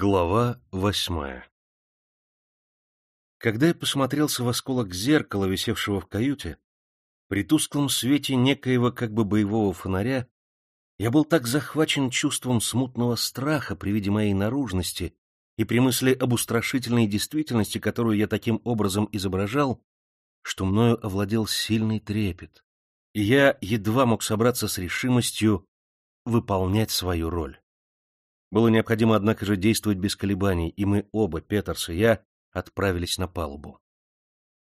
Глава восьмая Когда я посмотрелся в осколок зеркала, висевшего в каюте, при тусклом свете некоего как бы боевого фонаря, я был так захвачен чувством смутного страха при виде моей наружности и при мысли об устрашительной действительности, которую я таким образом изображал, что мною овладел сильный трепет, и я едва мог собраться с решимостью выполнять свою роль. Было необходимо, однако же, действовать без колебаний, и мы оба, Петерс и я, отправились на палубу.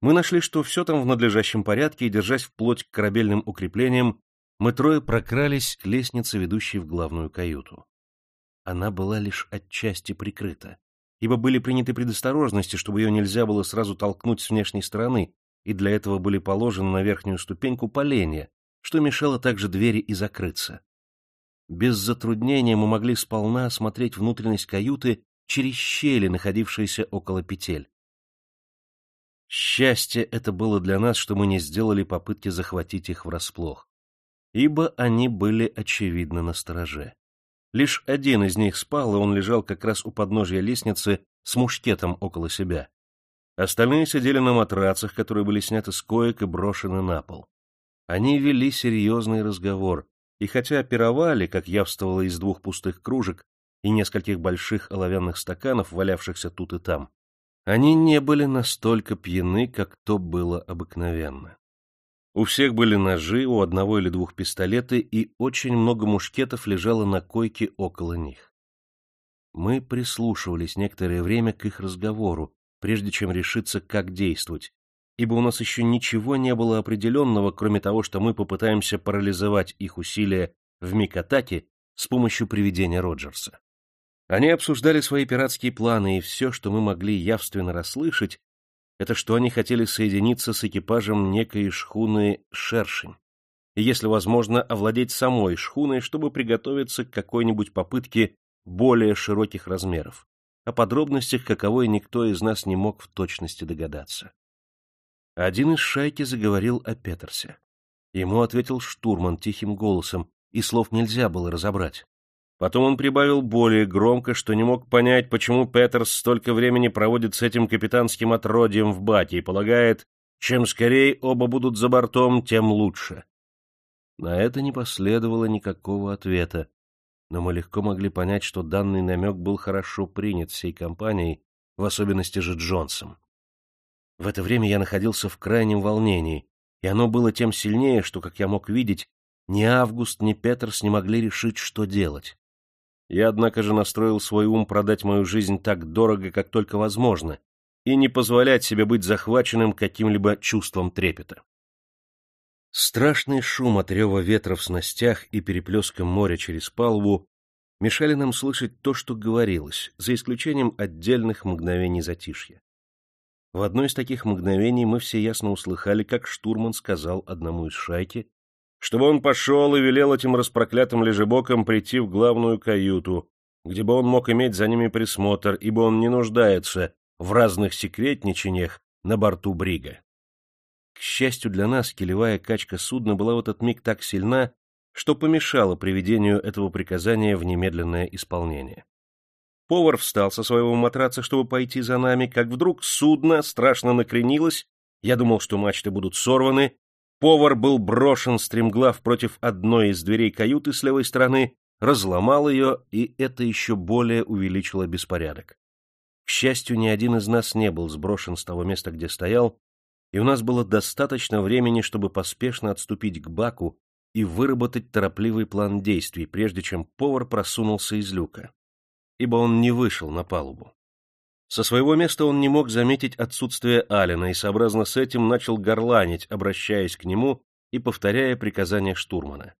Мы нашли, что все там в надлежащем порядке, и, держась вплоть к корабельным укреплениям, мы трое прокрались к лестнице, ведущей в главную каюту. Она была лишь отчасти прикрыта, ибо были приняты предосторожности, чтобы ее нельзя было сразу толкнуть с внешней стороны, и для этого были положены на верхнюю ступеньку поленья, что мешало также двери и закрыться. Без затруднения мы могли сполна осмотреть внутренность каюты через щели, находившиеся около петель. Счастье это было для нас, что мы не сделали попытки захватить их врасплох, ибо они были, очевидно, на стороже. Лишь один из них спал, и он лежал как раз у подножья лестницы с мушкетом около себя. Остальные сидели на матрацах, которые были сняты с коек и брошены на пол. Они вели серьезный разговор, и хотя пировали, как явствовало из двух пустых кружек и нескольких больших оловянных стаканов, валявшихся тут и там, они не были настолько пьяны, как то было обыкновенно. У всех были ножи, у одного или двух пистолеты, и очень много мушкетов лежало на койке около них. Мы прислушивались некоторое время к их разговору, прежде чем решиться, как действовать, ибо у нас еще ничего не было определенного, кроме того, что мы попытаемся парализовать их усилия в Микатаке с помощью приведения Роджерса. Они обсуждали свои пиратские планы, и все, что мы могли явственно расслышать, это что они хотели соединиться с экипажем некой шхуны «Шершень», и, если возможно, овладеть самой шхуной, чтобы приготовиться к какой-нибудь попытке более широких размеров, о подробностях каковой никто из нас не мог в точности догадаться. Один из шайки заговорил о Петерсе. Ему ответил штурман тихим голосом, и слов нельзя было разобрать. Потом он прибавил более громко, что не мог понять, почему Петерс столько времени проводит с этим капитанским отродьем в баке и полагает, чем скорее оба будут за бортом, тем лучше. На это не последовало никакого ответа, но мы легко могли понять, что данный намек был хорошо принят всей компанией, в особенности же Джонсом. В это время я находился в крайнем волнении, и оно было тем сильнее, что, как я мог видеть, ни Август, ни Петерс не могли решить, что делать. Я, однако же, настроил свой ум продать мою жизнь так дорого, как только возможно, и не позволять себе быть захваченным каким-либо чувством трепета. Страшный шум от рева ветра в снастях и переплеском моря через палубу мешали нам слышать то, что говорилось, за исключением отдельных мгновений затишья. В одно из таких мгновений мы все ясно услыхали, как штурман сказал одному из шайки, чтобы он пошел и велел этим распроклятым лежебокам прийти в главную каюту, где бы он мог иметь за ними присмотр, ибо он не нуждается в разных секретничаниях на борту брига. К счастью для нас, килевая качка судна была в этот миг так сильна, что помешала приведению этого приказания в немедленное исполнение. Повар встал со своего матраца, чтобы пойти за нами, как вдруг судно страшно накренилось, я думал, что мачты будут сорваны, повар был брошен стремглав против одной из дверей каюты с левой стороны, разломал ее, и это еще более увеличило беспорядок. К счастью, ни один из нас не был сброшен с того места, где стоял, и у нас было достаточно времени, чтобы поспешно отступить к баку и выработать торопливый план действий, прежде чем повар просунулся из люка ибо он не вышел на палубу. Со своего места он не мог заметить отсутствие Алина и, сообразно с этим, начал горланить, обращаясь к нему и повторяя приказания штурмана.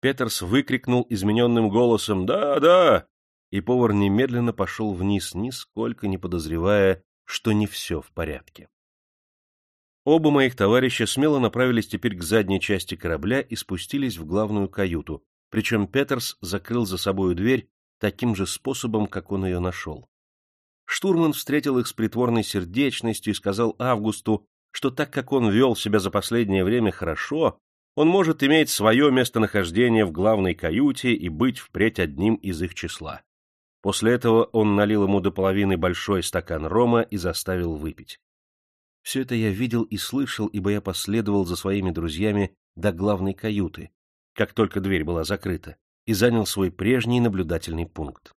Петерс выкрикнул измененным голосом «Да, да!» и повар немедленно пошел вниз, нисколько не подозревая, что не все в порядке. Оба моих товарища смело направились теперь к задней части корабля и спустились в главную каюту, причем Петерс закрыл за собою дверь таким же способом, как он ее нашел. Штурман встретил их с притворной сердечностью и сказал Августу, что так как он вел себя за последнее время хорошо, он может иметь свое местонахождение в главной каюте и быть впредь одним из их числа. После этого он налил ему до половины большой стакан рома и заставил выпить. Все это я видел и слышал, ибо я последовал за своими друзьями до главной каюты, как только дверь была закрыта, и занял свой прежний наблюдательный пункт.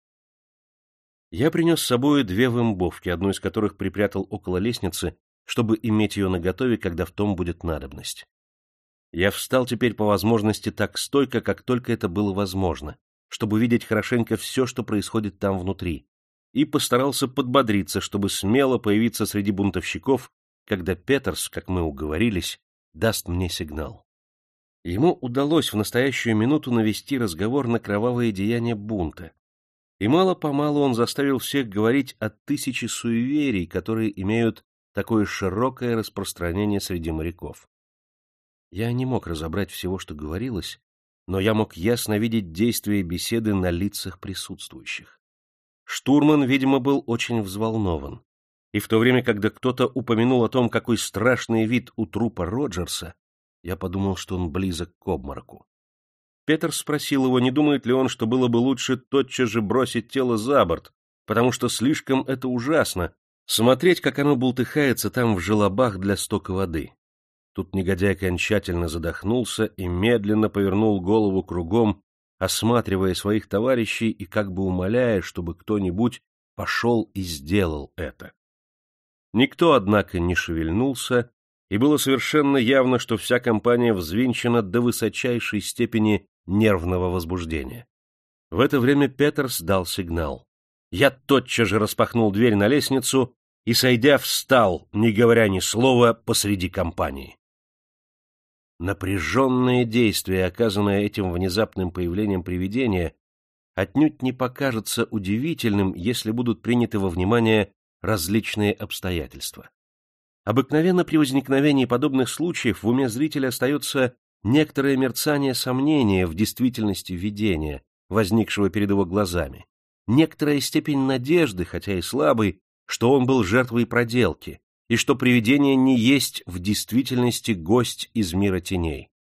Я принес с собой две вымбовки, одну из которых припрятал около лестницы, чтобы иметь ее наготове, когда в том будет надобность. Я встал теперь по возможности так стойко, как только это было возможно, чтобы видеть хорошенько все, что происходит там внутри, и постарался подбодриться, чтобы смело появиться среди бунтовщиков, когда Петерс, как мы уговорились, даст мне сигнал. Ему удалось в настоящую минуту навести разговор на кровавые деяния бунта, и мало-помалу он заставил всех говорить о тысяче суеверий, которые имеют такое широкое распространение среди моряков. Я не мог разобрать всего, что говорилось, но я мог ясно видеть действие беседы на лицах присутствующих. Штурман, видимо, был очень взволнован. И в то время, когда кто-то упомянул о том, какой страшный вид у трупа Роджерса, я подумал, что он близок к обмороку. Петер спросил его, не думает ли он, что было бы лучше тотчас же бросить тело за борт, потому что слишком это ужасно — смотреть, как оно бултыхается там в желобах для стока воды. Тут негодяй окончательно задохнулся и медленно повернул голову кругом, осматривая своих товарищей и как бы умоляя, чтобы кто-нибудь пошел и сделал это. Никто, однако, не шевельнулся, и было совершенно явно, что вся компания взвинчена до высочайшей степени нервного возбуждения. В это время Петерс дал сигнал. Я тотчас же распахнул дверь на лестницу и, сойдя, встал, не говоря ни слова, посреди компании. Напряженное действие, оказанное этим внезапным появлением привидения, отнюдь не покажется удивительным, если будут приняты во внимание различные обстоятельства. Обыкновенно при возникновении подобных случаев в уме зрителя остается некоторое мерцание сомнения в действительности видения, возникшего перед его глазами, некоторая степень надежды, хотя и слабой, что он был жертвой проделки, и что привидение не есть в действительности гость из мира теней.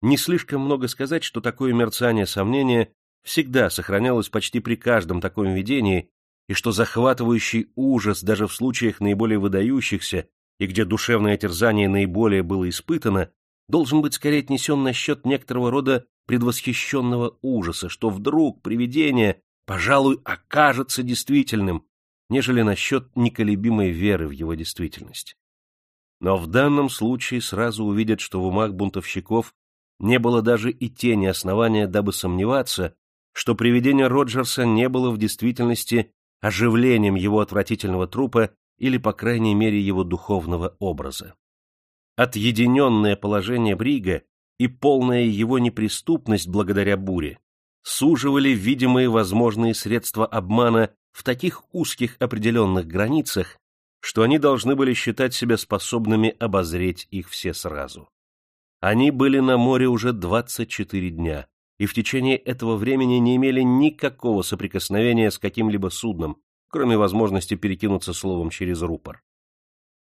Не слишком много сказать, что такое мерцание сомнения всегда сохранялось почти при каждом таком видении, и что захватывающий ужас даже в случаях наиболее выдающихся и где душевное терзание наиболее было испытано, должен быть скорее отнесен на счет некоторого рода предвосхищенного ужаса, что вдруг привидение, пожалуй, окажется действительным, нежели насчет неколебимой веры в его действительность. Но в данном случае сразу увидят, что в умах бунтовщиков не было даже и тени основания, дабы сомневаться, что привидение Роджерса не было в действительности оживлением его отвратительного трупа или, по крайней мере, его духовного образа. Отъединенное положение Брига и полная его неприступность благодаря буре суживали видимые возможные средства обмана в таких узких определенных границах, что они должны были считать себя способными обозреть их все сразу. Они были на море уже 24 дня, и в течение этого времени не имели никакого соприкосновения с каким-либо судном, кроме возможности перекинуться словом через рупор.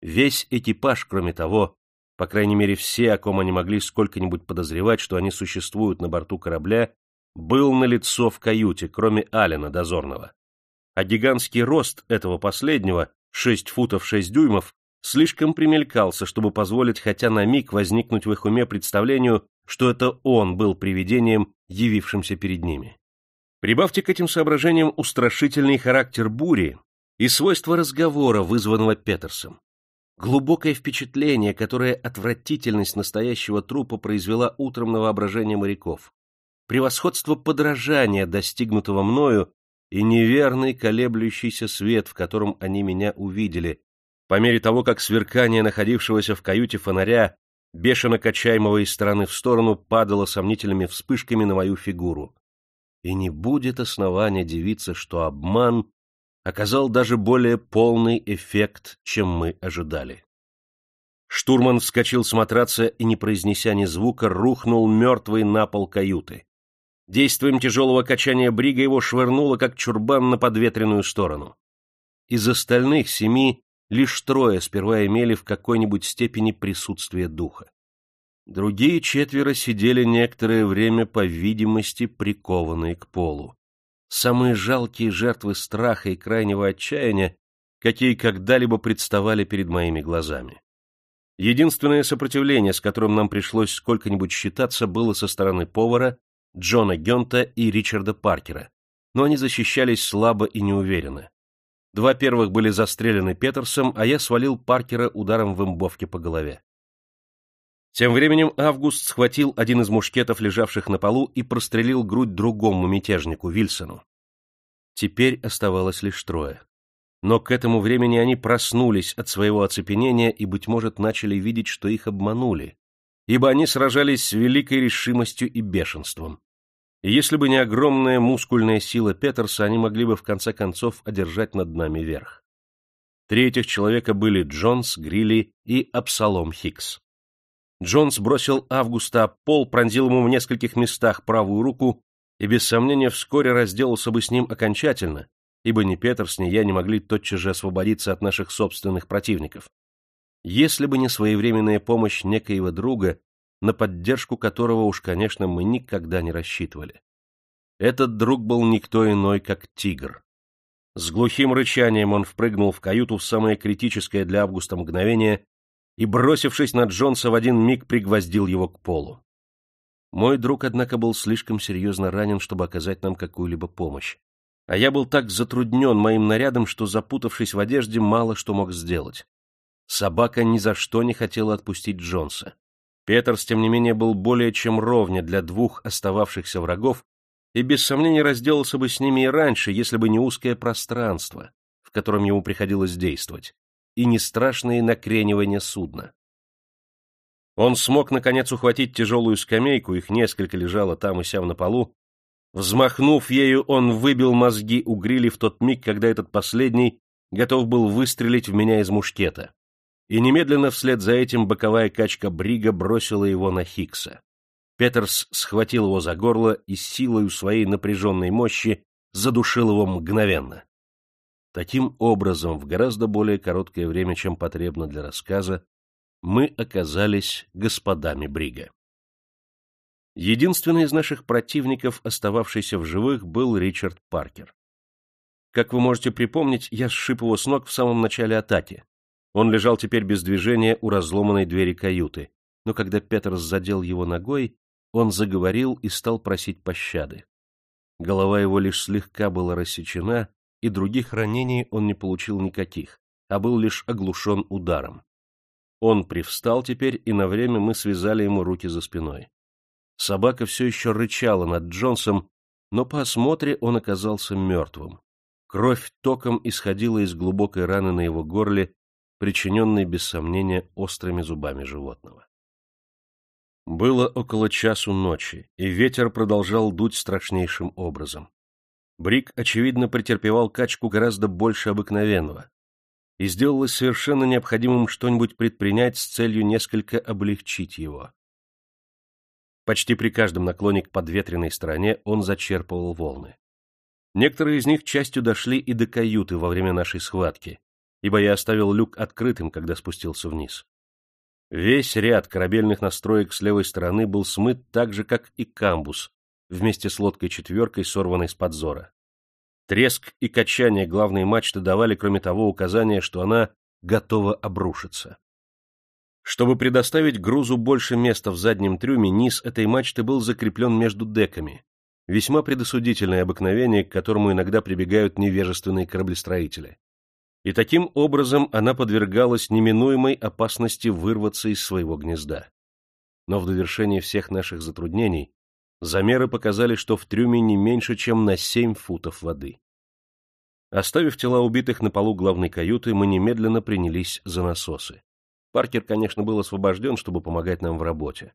Весь экипаж, кроме того, по крайней мере все, о ком они могли сколько-нибудь подозревать, что они существуют на борту корабля, был налицо в каюте, кроме Алина дозорного а гигантский рост этого последнего, 6 футов 6 дюймов, слишком примелькался, чтобы позволить хотя на миг возникнуть в их уме представлению, что это он был привидением, явившимся перед ними. Прибавьте к этим соображениям устрашительный характер бури и свойства разговора, вызванного Петерсом. Глубокое впечатление, которое отвратительность настоящего трупа произвела утром на воображение моряков. Превосходство подражания, достигнутого мною, и неверный колеблющийся свет, в котором они меня увидели, по мере того, как сверкание находившегося в каюте фонаря, бешено качаемого из стороны в сторону, падало сомнительными вспышками на мою фигуру. И не будет основания дивиться, что обман оказал даже более полный эффект, чем мы ожидали. Штурман вскочил с матраца и, не произнеся ни звука, рухнул мертвый на пол каюты. Действием тяжелого качания брига его швырнуло, как чурбан, на подветренную сторону. Из остальных семи лишь трое сперва имели в какой-нибудь степени присутствие духа. Другие четверо сидели некоторое время, по видимости, прикованные к полу. самые жалкие жертвы страха и крайнего отчаяния, какие когда-либо представали перед моими глазами. Единственное сопротивление, с которым нам пришлось сколько-нибудь считаться, было со стороны повара, Джона Гента и Ричарда Паркера, но они защищались слабо и неуверенно. Два первых были застрелены Петерсом, а я свалил Паркера ударом в имбовке по голове. Тем временем Август схватил один из мушкетов, лежавших на полу, и прострелил грудь другому мятежнику, Вильсону. Теперь оставалось лишь трое. Но к этому времени они проснулись от своего оцепенения и, быть может, начали видеть, что их обманули, ибо они сражались с великой решимостью и бешенством. И если бы не огромная мускульная сила Петерса, они могли бы в конце концов одержать над нами верх. Три этих человека были Джонс, Грилли и Абсалом Хикс. Джонс бросил Августа пол, пронзил ему в нескольких местах правую руку и, без сомнения, вскоре разделался бы с ним окончательно, ибо ни Петерс, ни я не могли тотчас же освободиться от наших собственных противников. Если бы не своевременная помощь некоего друга, на поддержку которого уж, конечно, мы никогда не рассчитывали. Этот друг был никто иной, как тигр. С глухим рычанием он впрыгнул в каюту в самое критическое для Августа мгновение и, бросившись на Джонса, в один миг пригвоздил его к полу. Мой друг, однако, был слишком серьезно ранен, чтобы оказать нам какую-либо помощь. А я был так затруднен моим нарядом, что, запутавшись в одежде, мало что мог сделать. Собака ни за что не хотела отпустить Джонса. Петерс, тем не менее, был более чем ровня для двух остававшихся врагов и без сомнения разделался бы с ними и раньше, если бы не узкое пространство, в котором ему приходилось действовать и не страшные накренивания судна. Он смог, наконец, ухватить тяжелую скамейку, их несколько лежало там и сям на полу. Взмахнув ею, он выбил мозги у грили в тот миг, когда этот последний готов был выстрелить в меня из мушкета. И немедленно вслед за этим боковая качка Брига бросила его на Хикса. Петерс схватил его за горло и силою своей напряженной мощи задушил его мгновенно. Таким образом, в гораздо более короткое время, чем потребно для рассказа, мы оказались господами Брига. Единственный из наших противников, остававшийся в живых, был Ричард Паркер. Как вы можете припомнить, я сшиб его с ног в самом начале атаки. Он лежал теперь без движения у разломанной двери каюты, но когда Петерс задел его ногой, он заговорил и стал просить пощады. Голова его лишь слегка была рассечена, и других ранений он не получил никаких, а был лишь оглушен ударом. Он привстал теперь, и на время мы связали ему руки за спиной. Собака все еще рычала над Джонсом, но по осмотре он оказался мертвым. Кровь током исходила из глубокой раны на его горле, причиненной, без сомнения, острыми зубами животного. Было около часу ночи, и ветер продолжал дуть страшнейшим образом. Брик, очевидно, претерпевал качку гораздо больше обыкновенного, и сделалось совершенно необходимым что-нибудь предпринять с целью несколько облегчить его. Почти при каждом наклоне к подветренной стороне он зачерпывал волны. Некоторые из них частью дошли и до каюты во время нашей схватки, ибо я оставил люк открытым, когда спустился вниз. Весь ряд корабельных настроек с левой стороны был смыт так же, как и камбус, вместе с лодкой-четверкой, сорванной с подзора. Треск и качание главной мачты давали, кроме того, указание, что она готова обрушиться. Чтобы предоставить грузу больше места в заднем трюме, низ этой мачты был закреплен между деками. Весьма предосудительное обыкновение, к которому иногда прибегают невежественные кораблестроители. И таким образом она подвергалась неминуемой опасности вырваться из своего гнезда. Но в довершение всех наших затруднений Замеры показали, что в трюме не меньше, чем на семь футов воды. Оставив тела убитых на полу главной каюты, мы немедленно принялись за насосы. Паркер, конечно, был освобожден, чтобы помогать нам в работе.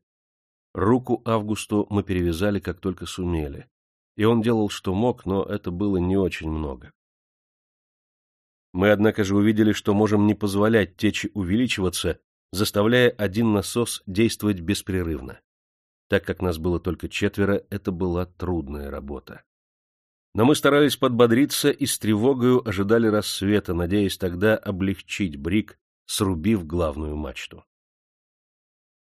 Руку Августу мы перевязали, как только сумели. И он делал, что мог, но это было не очень много. Мы, однако же, увидели, что можем не позволять течи увеличиваться, заставляя один насос действовать беспрерывно. Так как нас было только четверо, это была трудная работа. Но мы старались подбодриться и с тревогою ожидали рассвета, надеясь тогда облегчить брик, срубив главную мачту.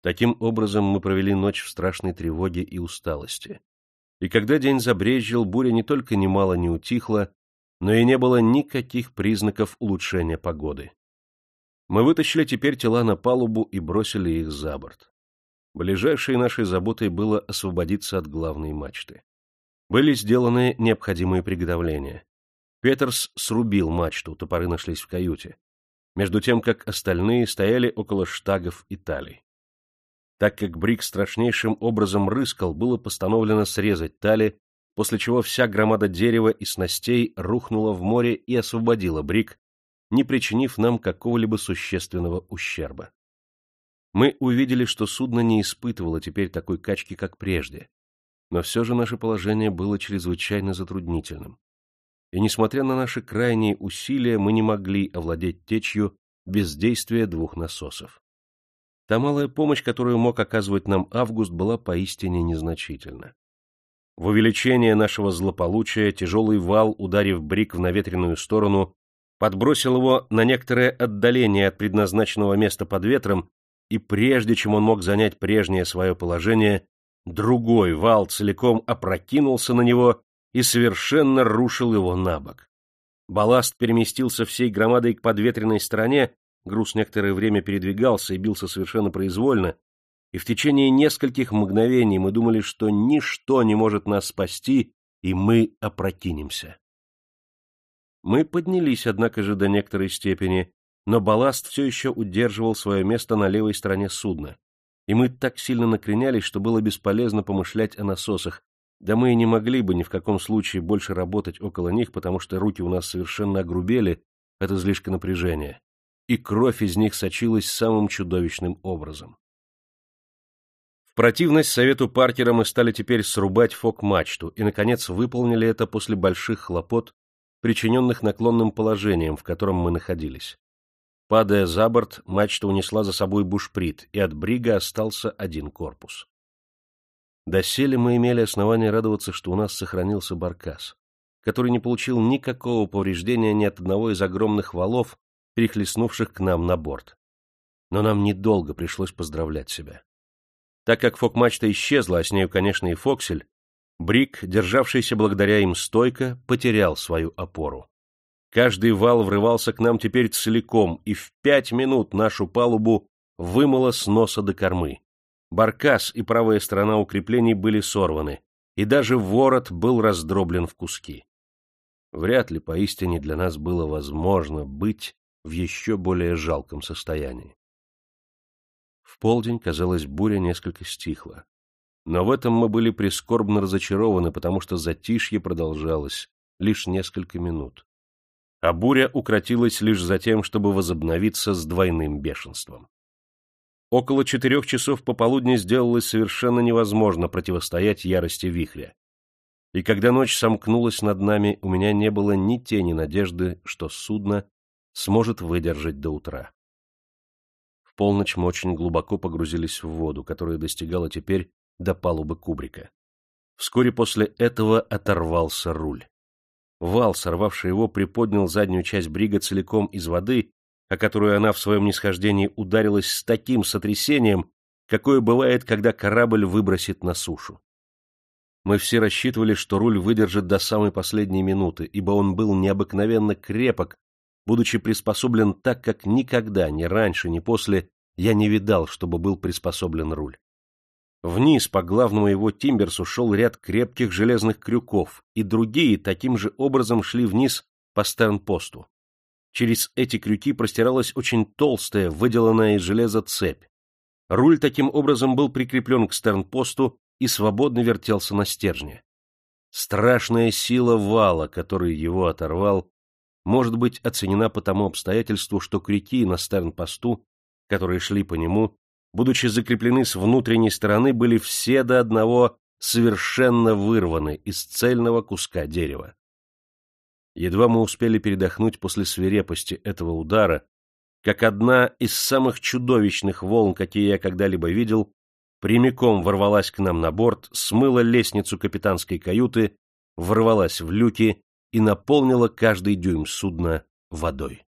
Таким образом мы провели ночь в страшной тревоге и усталости. И когда день забрезжил, буря не только немало не утихла, но и не было никаких признаков улучшения погоды. Мы вытащили теперь тела на палубу и бросили их за борт. Ближайшей нашей заботой было освободиться от главной мачты. Были сделаны необходимые приготовления. Петерс срубил мачту, топоры нашлись в каюте, между тем как остальные стояли около штагов и талий. Так как Брик страшнейшим образом рыскал, было постановлено срезать тали, после чего вся громада дерева и снастей рухнула в море и освободила Брик, не причинив нам какого-либо существенного ущерба. Мы увидели, что судно не испытывало теперь такой качки, как прежде, но все же наше положение было чрезвычайно затруднительным. И несмотря на наши крайние усилия, мы не могли овладеть течью без действия двух насосов. Та малая помощь, которую мог оказывать нам Август, была поистине незначительна. В увеличение нашего злополучия тяжелый вал, ударив брик в наветренную сторону, подбросил его на некоторое отдаление от предназначенного места под ветром, и прежде чем он мог занять прежнее свое положение, другой вал целиком опрокинулся на него и совершенно рушил его на бок. Балласт переместился всей громадой к подветренной стороне, груз некоторое время передвигался и бился совершенно произвольно, и в течение нескольких мгновений мы думали, что ничто не может нас спасти, и мы опрокинемся. Мы поднялись, однако же, до некоторой степени, но балласт все еще удерживал свое место на левой стороне судна, и мы так сильно накренялись, что было бесполезно помышлять о насосах, да мы и не могли бы ни в каком случае больше работать около них, потому что руки у нас совершенно огрубели от излишка напряжения, и кровь из них сочилась самым чудовищным образом. В противность совету Паркера мы стали теперь срубать фок-мачту и, наконец, выполнили это после больших хлопот причиненных наклонным положением, в котором мы находились. Падая за борт, мачта унесла за собой бушприт, и от брига остался один корпус. Доселе мы имели основание радоваться, что у нас сохранился баркас, который не получил никакого повреждения ни от одного из огромных валов, перехлестнувших к нам на борт. Но нам недолго пришлось поздравлять себя. Так как фок-мачта исчезла, а с нею, конечно, и фоксель, Брик, державшийся благодаря им стойко, потерял свою опору. Каждый вал врывался к нам теперь целиком, и в пять минут нашу палубу вымыло с носа до кормы. Баркас и правая сторона укреплений были сорваны, и даже ворот был раздроблен в куски. Вряд ли поистине для нас было возможно быть в еще более жалком состоянии. В полдень, казалось, буря несколько стихла. Но в этом мы были прискорбно разочарованы, потому что затишье продолжалось лишь несколько минут. А буря укротилась лишь за тем, чтобы возобновиться с двойным бешенством. Около четырех часов пополудни сделалось совершенно невозможно противостоять ярости вихря. И когда ночь сомкнулась над нами, у меня не было ни тени надежды, что судно сможет выдержать до утра. В полночь мы очень глубоко погрузились в воду, которая достигала теперь до палубы кубрика. Вскоре после этого оторвался руль. Вал, сорвавший его, приподнял заднюю часть брига целиком из воды, о которую она в своем нисхождении ударилась с таким сотрясением, какое бывает, когда корабль выбросит на сушу. Мы все рассчитывали, что руль выдержит до самой последней минуты, ибо он был необыкновенно крепок, будучи приспособлен так, как никогда, ни раньше, ни после, я не видал, чтобы был приспособлен руль. Вниз по главному его тимберсу шел ряд крепких железных крюков, и другие таким же образом шли вниз по стернпосту. Через эти крюки простиралась очень толстая, выделанная из железа цепь. Руль таким образом был прикреплен к стернпосту и свободно вертелся на стержне. Страшная сила вала, который его оторвал, может быть оценена по тому обстоятельству, что крюки на стернпосту, которые шли по нему, будучи закреплены с внутренней стороны, были все до одного совершенно вырваны из цельного куска дерева. Едва мы успели передохнуть после свирепости этого удара, как одна из самых чудовищных волн, какие я когда-либо видел, прямиком ворвалась к нам на борт, смыла лестницу капитанской каюты, ворвалась в люки и наполнила каждый дюйм судна водой.